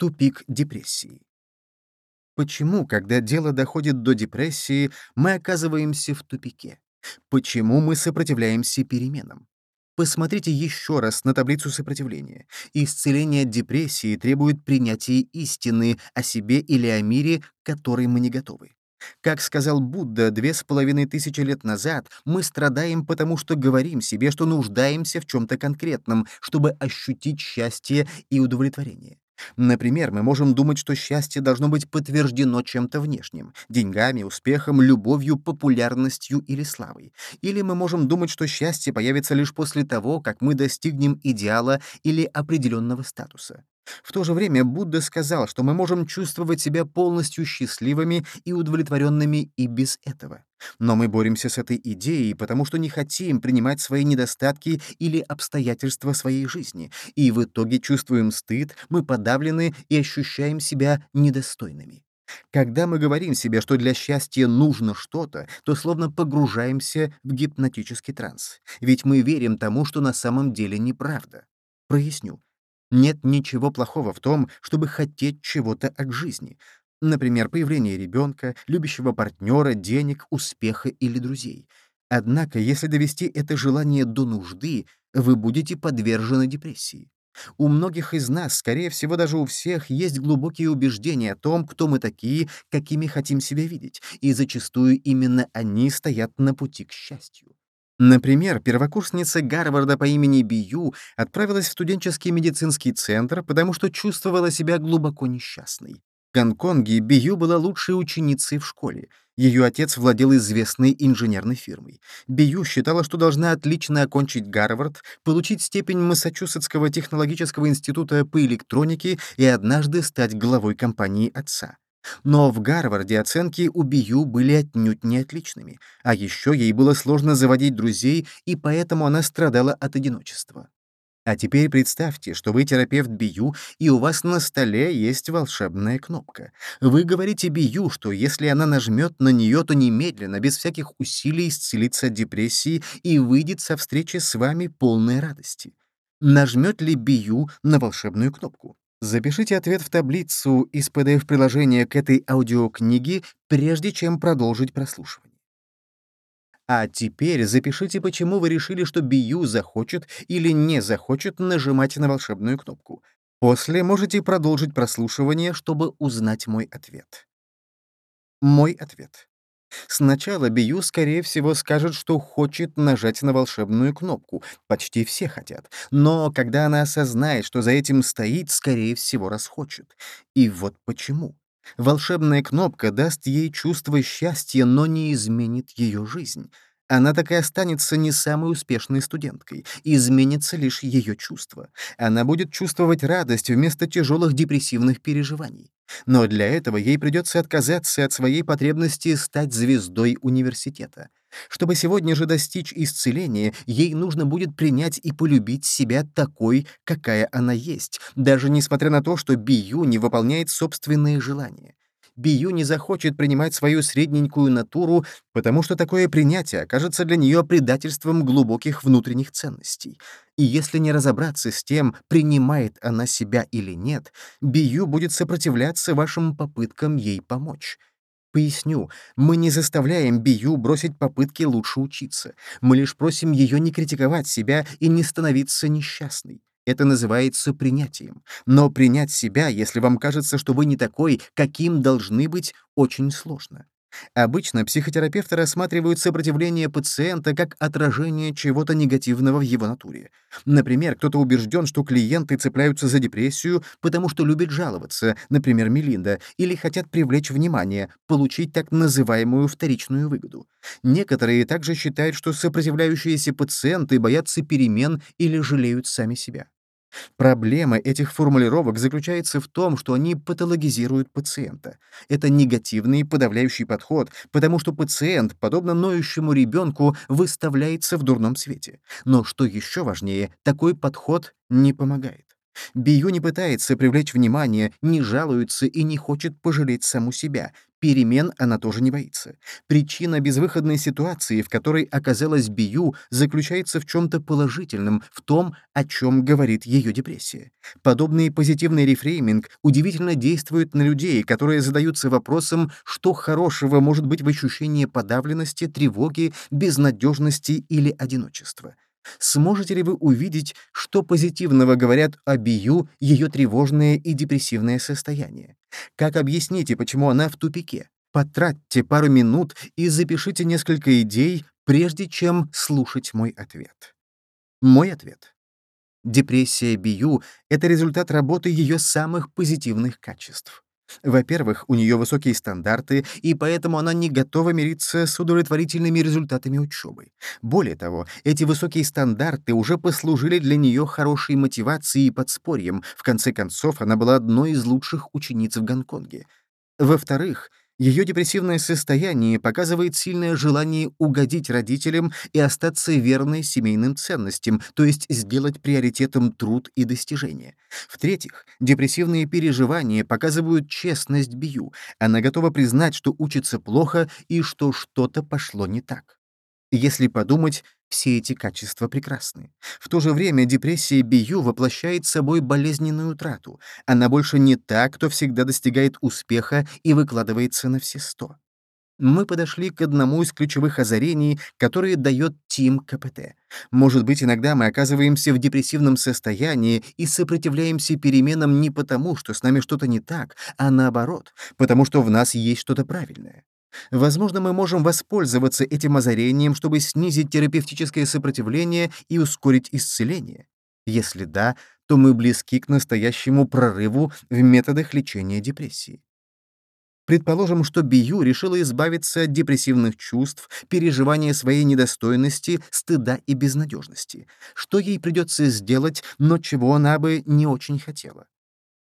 Тупик депрессии. Почему, когда дело доходит до депрессии, мы оказываемся в тупике? Почему мы сопротивляемся переменам? Посмотрите еще раз на таблицу сопротивления. Исцеление от депрессии требует принятия истины о себе или о мире, к которой мы не готовы. Как сказал Будда две с половиной тысячи лет назад, мы страдаем потому, что говорим себе, что нуждаемся в чем-то конкретном, чтобы ощутить счастье и удовлетворение. Например, мы можем думать, что счастье должно быть подтверждено чем-то внешним — деньгами, успехом, любовью, популярностью или славой. Или мы можем думать, что счастье появится лишь после того, как мы достигнем идеала или определенного статуса. В то же время Будда сказал, что мы можем чувствовать себя полностью счастливыми и удовлетворенными и без этого. Но мы боремся с этой идеей, потому что не хотим принимать свои недостатки или обстоятельства своей жизни, и в итоге чувствуем стыд, мы подавлены и ощущаем себя недостойными. Когда мы говорим себе, что для счастья нужно что-то, то словно погружаемся в гипнотический транс, ведь мы верим тому, что на самом деле неправда. Проясню. Нет ничего плохого в том, чтобы хотеть чего-то от жизни. Например, появление ребенка, любящего партнера, денег, успеха или друзей. Однако, если довести это желание до нужды, вы будете подвержены депрессии. У многих из нас, скорее всего, даже у всех, есть глубокие убеждения о том, кто мы такие, какими хотим себя видеть, и зачастую именно они стоят на пути к счастью. Например, первокурсница Гарварда по имени Бию отправилась в студенческий медицинский центр, потому что чувствовала себя глубоко несчастной. В Гонконге Бию была лучшей ученицей в школе. Ее отец владел известной инженерной фирмой. Бию считала, что должна отлично окончить Гарвард, получить степень Массачусетского технологического института по электронике и однажды стать главой компании отца. Но в Гарварде оценки у Бию были отнюдь не отличными, а еще ей было сложно заводить друзей, и поэтому она страдала от одиночества. А теперь представьте, что вы терапевт Бию, и у вас на столе есть волшебная кнопка. Вы говорите Бию, что если она нажмет на нее, то немедленно, без всяких усилий, исцелится от депрессии и выйдет со встречи с вами полной радости. Нажмет ли Бию на волшебную кнопку? Запишите ответ в таблицу из PDF-приложения к этой аудиокниге, прежде чем продолжить прослушивание. А теперь запишите, почему вы решили, что Бию захочет или не захочет нажимать на волшебную кнопку. После можете продолжить прослушивание, чтобы узнать мой ответ. Мой ответ. Сначала Бию, скорее всего, скажет, что хочет нажать на волшебную кнопку. Почти все хотят. Но когда она осознает, что за этим стоит, скорее всего, расхочет. И вот почему. Волшебная кнопка даст ей чувство счастья, но не изменит ее жизнь. Она так и останется не самой успешной студенткой, изменится лишь ее чувство. Она будет чувствовать радость вместо тяжелых депрессивных переживаний. Но для этого ей придется отказаться от своей потребности стать звездой университета. Чтобы сегодня же достичь исцеления, ей нужно будет принять и полюбить себя такой, какая она есть, даже несмотря на то, что Бию не выполняет собственные желания. Бию не захочет принимать свою средненькую натуру, потому что такое принятие окажется для нее предательством глубоких внутренних ценностей. И если не разобраться с тем, принимает она себя или нет, Бию будет сопротивляться вашим попыткам ей помочь. Поясню, мы не заставляем Бию бросить попытки лучше учиться. Мы лишь просим ее не критиковать себя и не становиться несчастной. Это называется принятием. Но принять себя, если вам кажется, что вы не такой, каким должны быть, очень сложно. Обычно психотерапевты рассматривают сопротивление пациента как отражение чего-то негативного в его натуре. Например, кто-то убежден, что клиенты цепляются за депрессию, потому что любят жаловаться, например, Мелинда, или хотят привлечь внимание, получить так называемую вторичную выгоду. Некоторые также считают, что сопротивляющиеся пациенты боятся перемен или жалеют сами себя. Проблема этих формулировок заключается в том, что они патологизируют пациента. Это негативный подавляющий подход, потому что пациент, подобно ноющему ребенку, выставляется в дурном свете. Но что еще важнее, такой подход не помогает. Бию не пытается привлечь внимание, не жалуется и не хочет пожалеть саму себя. Перемен она тоже не боится. Причина безвыходной ситуации, в которой оказалась Бию, заключается в чем-то положительном, в том, о чем говорит ее депрессия. Подобный позитивный рефрейминг удивительно действует на людей, которые задаются вопросом, что хорошего может быть в ощущении подавленности, тревоги, безнадежности или одиночества. Сможете ли вы увидеть, что позитивного говорят о Бию ее тревожное и депрессивное состояние? Как объясните, почему она в тупике? Потратьте пару минут и запишите несколько идей, прежде чем слушать мой ответ. Мой ответ. Депрессия Бию — это результат работы ее самых позитивных качеств. Во-первых, у нее высокие стандарты, и поэтому она не готова мириться с удовлетворительными результатами учебы. Более того, эти высокие стандарты уже послужили для нее хорошей мотивацией и подспорьем. В конце концов, она была одной из лучших учениц в Гонконге. Во-вторых, ее депрессивное состояние показывает сильное желание угодить родителям и остаться верной семейным ценностям, то есть сделать приоритетом труд и достижения. В-третьих, депрессивные переживания показывают честность Бию. Она готова признать, что учится плохо и что что-то пошло не так. Если подумать, все эти качества прекрасны. В то же время депрессия Бию воплощает собой болезненную утрату. Она больше не та, кто всегда достигает успеха и выкладывается на все сто. Мы подошли к одному из ключевых озарений, которые дает Тим КПТ. Может быть, иногда мы оказываемся в депрессивном состоянии и сопротивляемся переменам не потому, что с нами что-то не так, а наоборот, потому что в нас есть что-то правильное. Возможно, мы можем воспользоваться этим озарением, чтобы снизить терапевтическое сопротивление и ускорить исцеление. Если да, то мы близки к настоящему прорыву в методах лечения депрессии. Предположим, что Бию решила избавиться от депрессивных чувств, переживания своей недостойности, стыда и безнадежности. Что ей придется сделать, но чего она бы не очень хотела?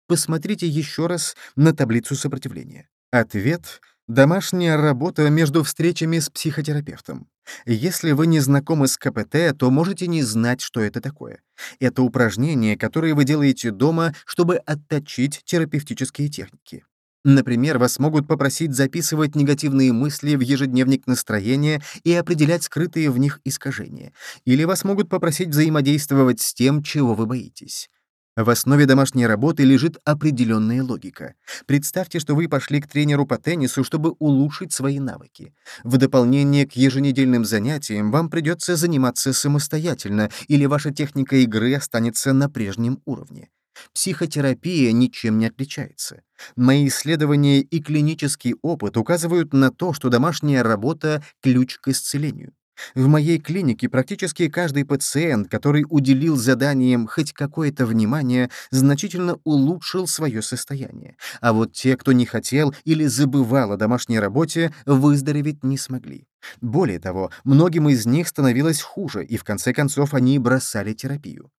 Посмотрите еще раз на таблицу сопротивления. Ответ — Домашняя работа между встречами с психотерапевтом. Если вы не знакомы с КПТ, то можете не знать, что это такое. Это упражнения, которые вы делаете дома, чтобы отточить терапевтические техники. Например, вас могут попросить записывать негативные мысли в ежедневник настроения и определять скрытые в них искажения. Или вас могут попросить взаимодействовать с тем, чего вы боитесь. В основе домашней работы лежит определенная логика. Представьте, что вы пошли к тренеру по теннису, чтобы улучшить свои навыки. В дополнение к еженедельным занятиям вам придется заниматься самостоятельно, или ваша техника игры останется на прежнем уровне. Психотерапия ничем не отличается. Мои исследования и клинический опыт указывают на то, что домашняя работа — ключ к исцелению. В моей клинике практически каждый пациент, который уделил заданиям хоть какое-то внимание, значительно улучшил свое состояние. А вот те, кто не хотел или забывал о домашней работе, выздороветь не смогли. Более того, многим из них становилось хуже, и в конце концов они бросали терапию.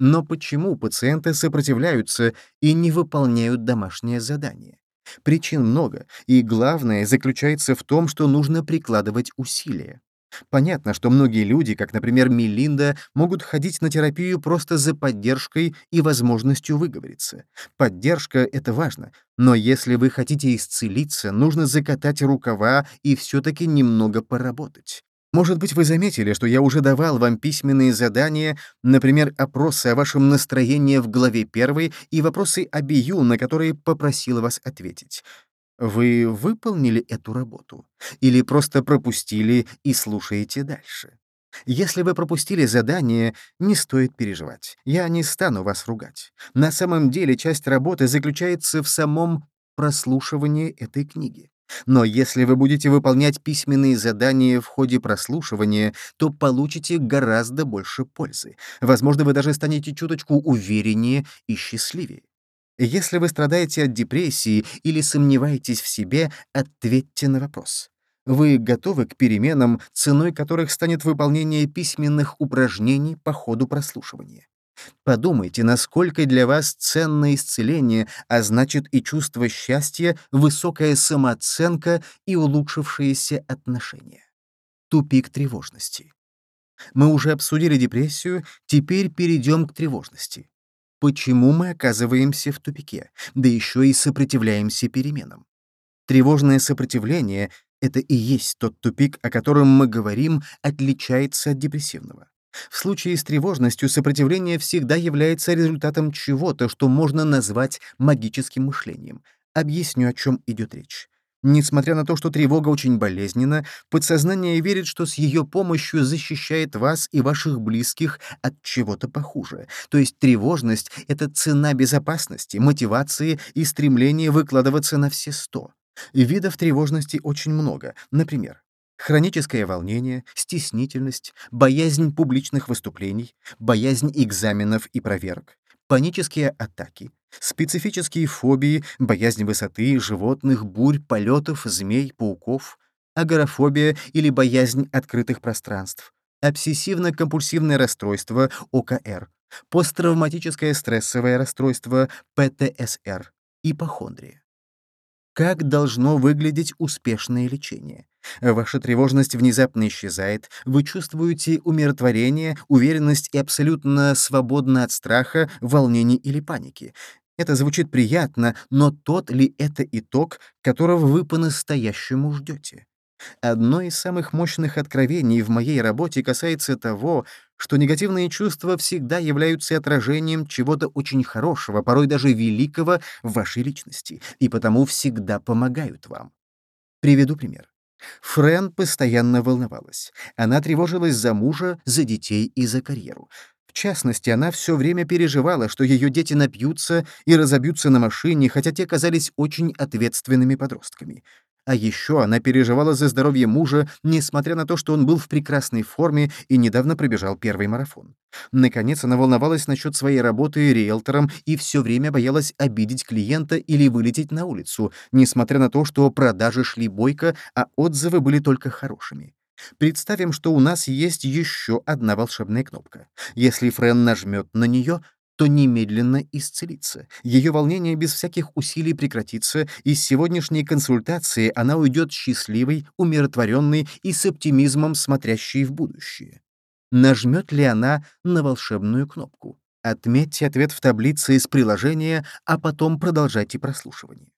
Но почему пациенты сопротивляются и не выполняют домашнее задание? Причин много, и главное заключается в том, что нужно прикладывать усилия. Понятно, что многие люди, как, например, Мелинда, могут ходить на терапию просто за поддержкой и возможностью выговориться. Поддержка — это важно, но если вы хотите исцелиться, нужно закатать рукава и все-таки немного поработать. Может быть, вы заметили, что я уже давал вам письменные задания, например, опросы о вашем настроении в главе 1 и вопросы о бию, на которые попросил вас ответить. Вы выполнили эту работу? Или просто пропустили и слушаете дальше? Если вы пропустили задание, не стоит переживать. Я не стану вас ругать. На самом деле часть работы заключается в самом прослушивании этой книги. Но если вы будете выполнять письменные задания в ходе прослушивания, то получите гораздо больше пользы. Возможно, вы даже станете чуточку увереннее и счастливее. Если вы страдаете от депрессии или сомневаетесь в себе, ответьте на вопрос. Вы готовы к переменам, ценой которых станет выполнение письменных упражнений по ходу прослушивания? Подумайте, насколько для вас ценно исцеление, а значит и чувство счастья, высокая самооценка и улучшившиеся отношения. Тупик тревожности. Мы уже обсудили депрессию, теперь перейдем к тревожности. Почему мы оказываемся в тупике, да еще и сопротивляемся переменам? Тревожное сопротивление — это и есть тот тупик, о котором мы говорим, отличается от депрессивного. В случае с тревожностью сопротивление всегда является результатом чего-то, что можно назвать магическим мышлением. Объясню, о чем идет речь. Несмотря на то, что тревога очень болезненна, подсознание верит, что с ее помощью защищает вас и ваших близких от чего-то похуже. То есть тревожность — это цена безопасности, мотивации и стремления выкладываться на все сто. Видов тревожности очень много. Например, хроническое волнение, стеснительность, боязнь публичных выступлений, боязнь экзаменов и проверок, панические атаки, специфические фобии, боязнь высоты, животных, бурь, полетов, змей, пауков, агорафобия или боязнь открытых пространств, обсессивно-компульсивное расстройство, ОКР, посттравматическое стрессовое расстройство, ПТСР, ипохондрия. Как должно выглядеть успешное лечение? Ваша тревожность внезапно исчезает, вы чувствуете умиротворение, уверенность и абсолютно свободно от страха, волнений или паники. Это звучит приятно, но тот ли это итог, которого вы по-настоящему ждете? Одно из самых мощных откровений в моей работе касается того, что негативные чувства всегда являются отражением чего-то очень хорошего, порой даже великого в вашей личности, и потому всегда помогают вам. Приведу пример. Френ постоянно волновалась. Она тревожилась за мужа, за детей и за карьеру. В частности, она все время переживала, что ее дети напьются и разобьются на машине, хотя те казались очень ответственными подростками. А еще она переживала за здоровье мужа, несмотря на то, что он был в прекрасной форме и недавно пробежал первый марафон. Наконец, она волновалась насчет своей работы риэлтором и все время боялась обидеть клиента или вылететь на улицу, несмотря на то, что продажи шли бойко, а отзывы были только хорошими. Представим, что у нас есть еще одна волшебная кнопка. Если Френ нажмет на нее, то немедленно исцелится. Ее волнение без всяких усилий прекратится, и с сегодняшней консультации она уйдет счастливой, умиротворенной и с оптимизмом смотрящей в будущее. Нажмет ли она на волшебную кнопку? Отметьте ответ в таблице из приложения, а потом продолжайте прослушивание.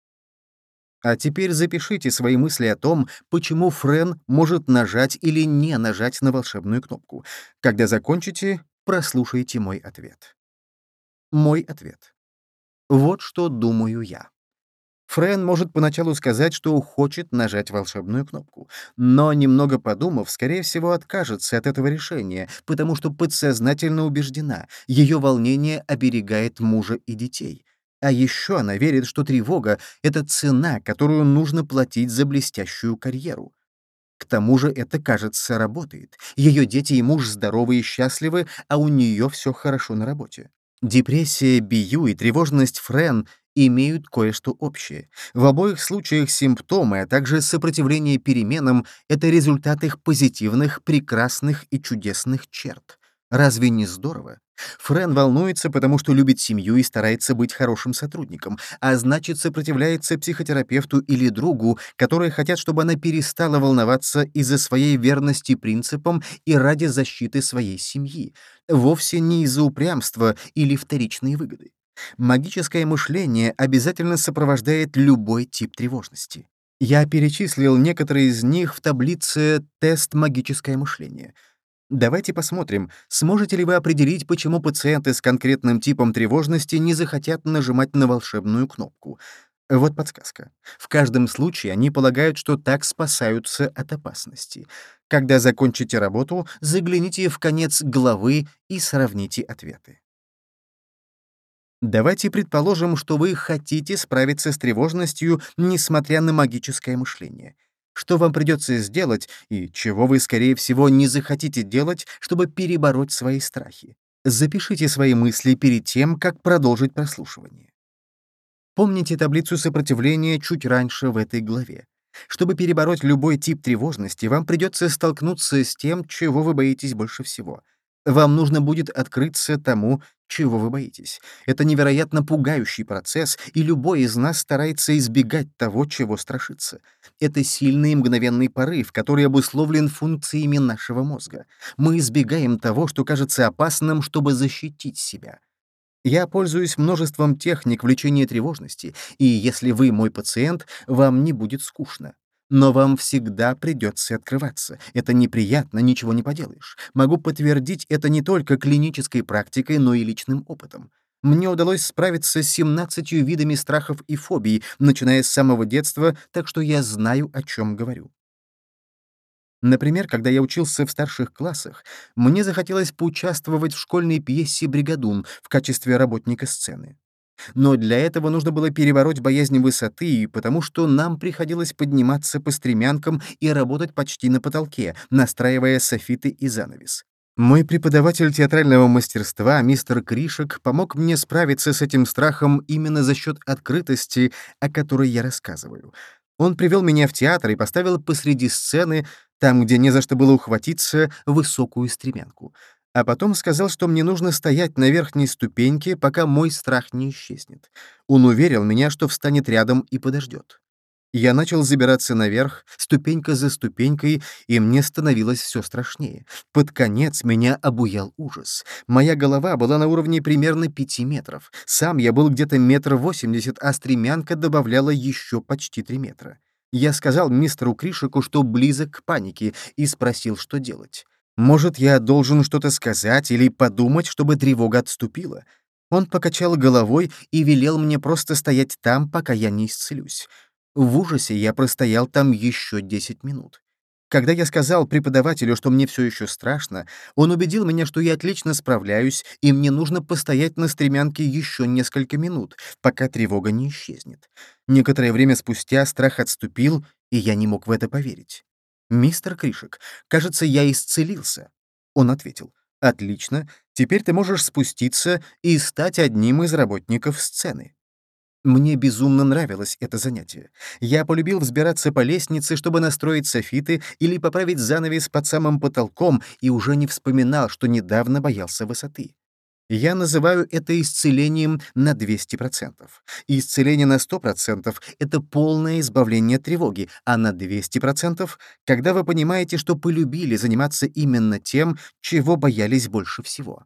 А теперь запишите свои мысли о том, почему Френ может нажать или не нажать на волшебную кнопку. Когда закончите, прослушайте мой ответ. Мой ответ. Вот что думаю я. Френ может поначалу сказать, что хочет нажать волшебную кнопку, но, немного подумав, скорее всего, откажется от этого решения, потому что подсознательно убеждена, ее волнение оберегает мужа и детей. А еще она верит, что тревога — это цена, которую нужно платить за блестящую карьеру. К тому же это, кажется, работает. Ее дети и муж здоровы и счастливы, а у нее все хорошо на работе. Депрессия Бию и тревожность Френ имеют кое-что общее. В обоих случаях симптомы, а также сопротивление переменам — это результат их позитивных, прекрасных и чудесных черт. Разве не здорово? Френ волнуется, потому что любит семью и старается быть хорошим сотрудником, а значит, сопротивляется психотерапевту или другу, которые хотят, чтобы она перестала волноваться из-за своей верности принципам и ради защиты своей семьи, вовсе не из-за упрямства или вторичной выгоды. Магическое мышление обязательно сопровождает любой тип тревожности. Я перечислил некоторые из них в таблице «Тест магическое мышление». Давайте посмотрим, сможете ли вы определить, почему пациенты с конкретным типом тревожности не захотят нажимать на волшебную кнопку. Вот подсказка. В каждом случае они полагают, что так спасаются от опасности. Когда закончите работу, загляните в конец главы и сравните ответы. Давайте предположим, что вы хотите справиться с тревожностью, несмотря на магическое мышление — что вам придется сделать и чего вы, скорее всего, не захотите делать, чтобы перебороть свои страхи. Запишите свои мысли перед тем, как продолжить прослушивание. Помните таблицу сопротивления чуть раньше в этой главе. Чтобы перебороть любой тип тревожности, вам придется столкнуться с тем, чего вы боитесь больше всего. Вам нужно будет открыться тому, чего вы боитесь. Это невероятно пугающий процесс, и любой из нас старается избегать того, чего страшится. Это сильный мгновенный порыв, который обусловлен функциями нашего мозга. Мы избегаем того, что кажется опасным, чтобы защитить себя. Я пользуюсь множеством техник в лечении тревожности, и если вы мой пациент, вам не будет скучно. Но вам всегда придется открываться. Это неприятно, ничего не поделаешь. Могу подтвердить это не только клинической практикой, но и личным опытом. Мне удалось справиться с 17 видами страхов и фобий, начиная с самого детства, так что я знаю, о чем говорю. Например, когда я учился в старших классах, мне захотелось поучаствовать в школьной пьесе «Бригадун» в качестве работника сцены. Но для этого нужно было перебороть боязнь высоты, потому что нам приходилось подниматься по стремянкам и работать почти на потолке, настраивая софиты и занавес. Мой преподаватель театрального мастерства, мистер Кришек, помог мне справиться с этим страхом именно за счет открытости, о которой я рассказываю. Он привел меня в театр и поставил посреди сцены, там, где не за что было ухватиться, высокую стремянку а потом сказал, что мне нужно стоять на верхней ступеньке, пока мой страх не исчезнет. Он уверил меня, что встанет рядом и подождет. Я начал забираться наверх, ступенька за ступенькой, и мне становилось все страшнее. Под конец меня обуял ужас. Моя голова была на уровне примерно пяти метров. Сам я был где-то метр восемьдесят, а стремянка добавляла еще почти три метра. Я сказал мистеру Кришику, что близок к панике, и спросил, что делать. Может, я должен что-то сказать или подумать, чтобы тревога отступила? Он покачал головой и велел мне просто стоять там, пока я не исцелюсь. В ужасе я простоял там еще 10 минут. Когда я сказал преподавателю, что мне все еще страшно, он убедил меня, что я отлично справляюсь, и мне нужно постоять на стремянке еще несколько минут, пока тревога не исчезнет. Некоторое время спустя страх отступил, и я не мог в это поверить. «Мистер Кришек, кажется, я исцелился». Он ответил, «Отлично, теперь ты можешь спуститься и стать одним из работников сцены». Мне безумно нравилось это занятие. Я полюбил взбираться по лестнице, чтобы настроить софиты или поправить занавес под самым потолком, и уже не вспоминал, что недавно боялся высоты. Я называю это исцелением на 200%. И исцеление на 100% — это полное избавление от тревоги, а на 200% — когда вы понимаете, что полюбили заниматься именно тем, чего боялись больше всего.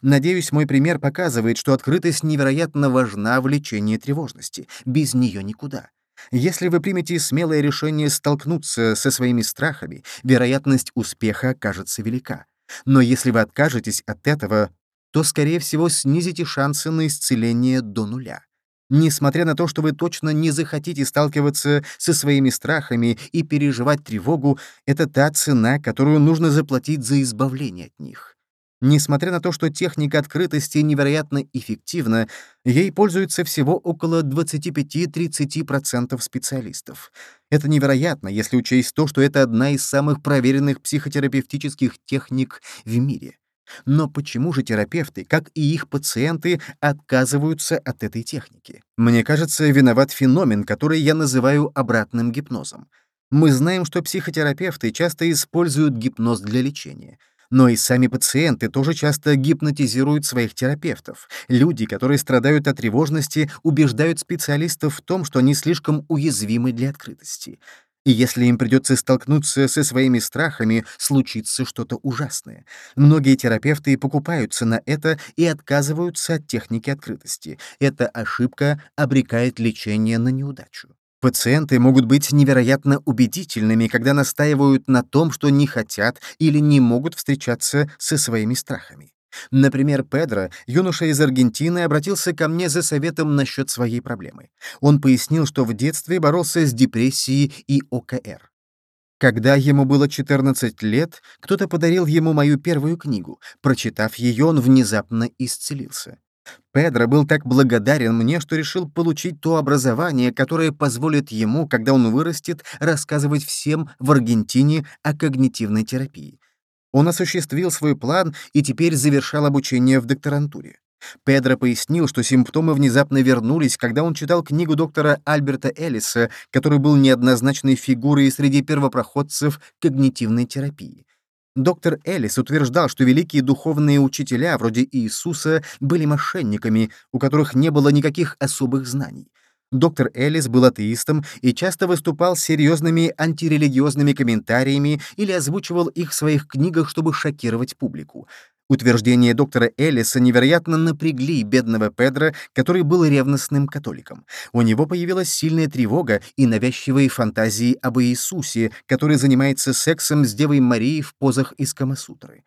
Надеюсь, мой пример показывает, что открытость невероятно важна в лечении тревожности. Без нее никуда. Если вы примете смелое решение столкнуться со своими страхами, вероятность успеха окажется велика. Но если вы откажетесь от этого, то, скорее всего, снизите шансы на исцеление до нуля. Несмотря на то, что вы точно не захотите сталкиваться со своими страхами и переживать тревогу, это та цена, которую нужно заплатить за избавление от них. Несмотря на то, что техника открытости невероятно эффективна, ей пользуются всего около 25-30% специалистов. Это невероятно, если учесть то, что это одна из самых проверенных психотерапевтических техник в мире. Но почему же терапевты, как и их пациенты, отказываются от этой техники? Мне кажется, виноват феномен, который я называю обратным гипнозом. Мы знаем, что психотерапевты часто используют гипноз для лечения. Но и сами пациенты тоже часто гипнотизируют своих терапевтов. Люди, которые страдают от тревожности, убеждают специалистов в том, что они слишком уязвимы для открытости. И если им придется столкнуться со своими страхами, случится что-то ужасное. Многие терапевты покупаются на это и отказываются от техники открытости. Эта ошибка обрекает лечение на неудачу. Пациенты могут быть невероятно убедительными, когда настаивают на том, что не хотят или не могут встречаться со своими страхами. Например, Педро, юноша из Аргентины, обратился ко мне за советом насчет своей проблемы. Он пояснил, что в детстве боролся с депрессией и ОКР. Когда ему было 14 лет, кто-то подарил ему мою первую книгу. Прочитав ее, он внезапно исцелился. Педро был так благодарен мне, что решил получить то образование, которое позволит ему, когда он вырастет, рассказывать всем в Аргентине о когнитивной терапии. Он осуществил свой план и теперь завершал обучение в докторантуре. Педро пояснил, что симптомы внезапно вернулись, когда он читал книгу доктора Альберта Эллиса, который был неоднозначной фигурой среди первопроходцев когнитивной терапии. Доктор Эллис утверждал, что великие духовные учителя, вроде Иисуса, были мошенниками, у которых не было никаких особых знаний. Доктор Эллис был атеистом и часто выступал с серьезными антирелигиозными комментариями или озвучивал их в своих книгах, чтобы шокировать публику. Утверждения доктора Эллиса невероятно напрягли бедного Педро, который был ревностным католиком. У него появилась сильная тревога и навязчивые фантазии об Иисусе, который занимается сексом с Девой Марией в позах из Камасутры.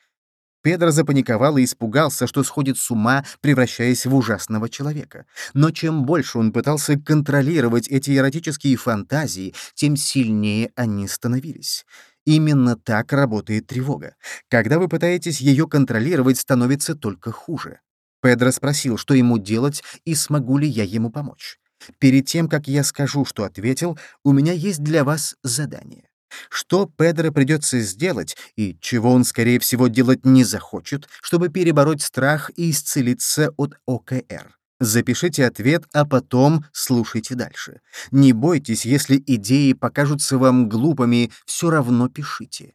Педро запаниковал и испугался, что сходит с ума, превращаясь в ужасного человека. Но чем больше он пытался контролировать эти эротические фантазии, тем сильнее они становились. Именно так работает тревога. Когда вы пытаетесь ее контролировать, становится только хуже. Педро спросил, что ему делать и смогу ли я ему помочь. Перед тем, как я скажу, что ответил, у меня есть для вас задание. Что Педро придется сделать и чего он, скорее всего, делать не захочет, чтобы перебороть страх и исцелиться от ОКР? Запишите ответ, а потом слушайте дальше. Не бойтесь, если идеи покажутся вам глупыми, все равно пишите.